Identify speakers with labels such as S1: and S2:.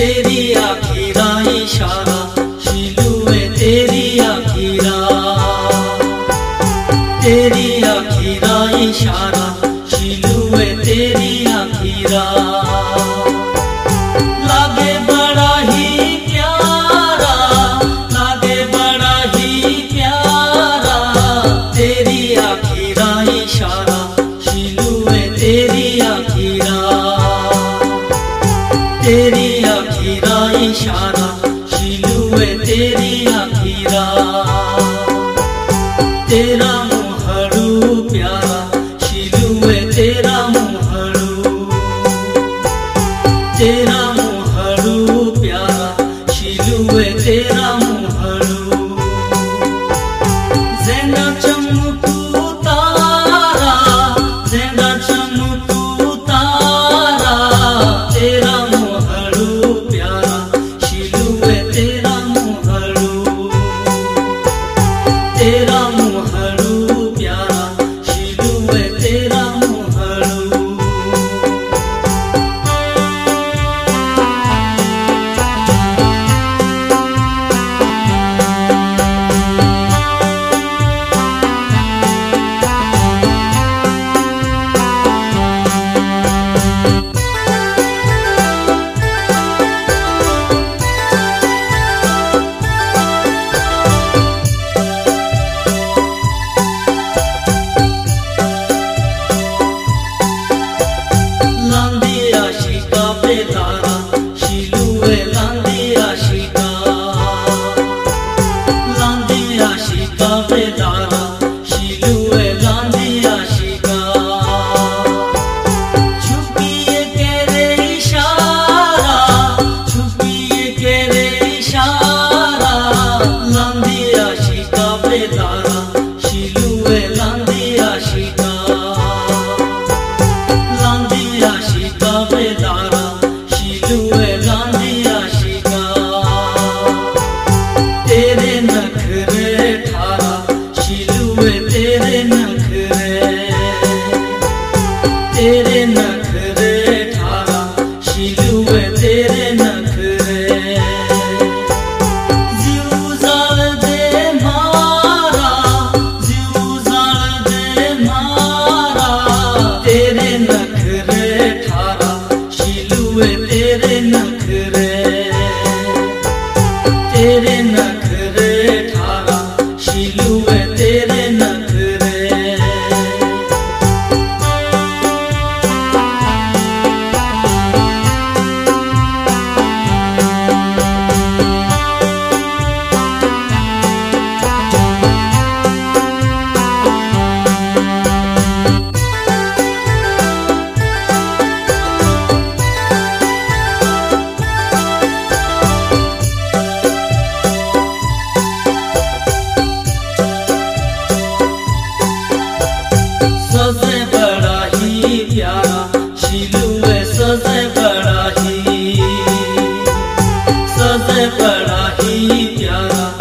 S1: आखिरा इशारा शिलुए तेरी आखिरा। तेरी आखिरा इशारा शिलुए तेरी आखिरा। प्यारा शिलुए तेरा मुहड़ू तेरा मुहड़ू प्यारा शिलुए तेरा मुहड़ू जेना चमकू तारा जेना चमकू तारा तेरा मुहड़ू प्यारा शिलुए तेरा मुहड़ू तेरा কান্দে আশিকা কান্দে আশিকা বেদারা শিলুয়ে কান্দে আশিকা। ছুপিয়ে কেরে ইশারা ছুপিয়ে কেরে ইশারা কান্দে আশিকা বেদারা শিলুয়ে কান্দে আশিকা। কান্দে আশিকা বেদারা in the Nara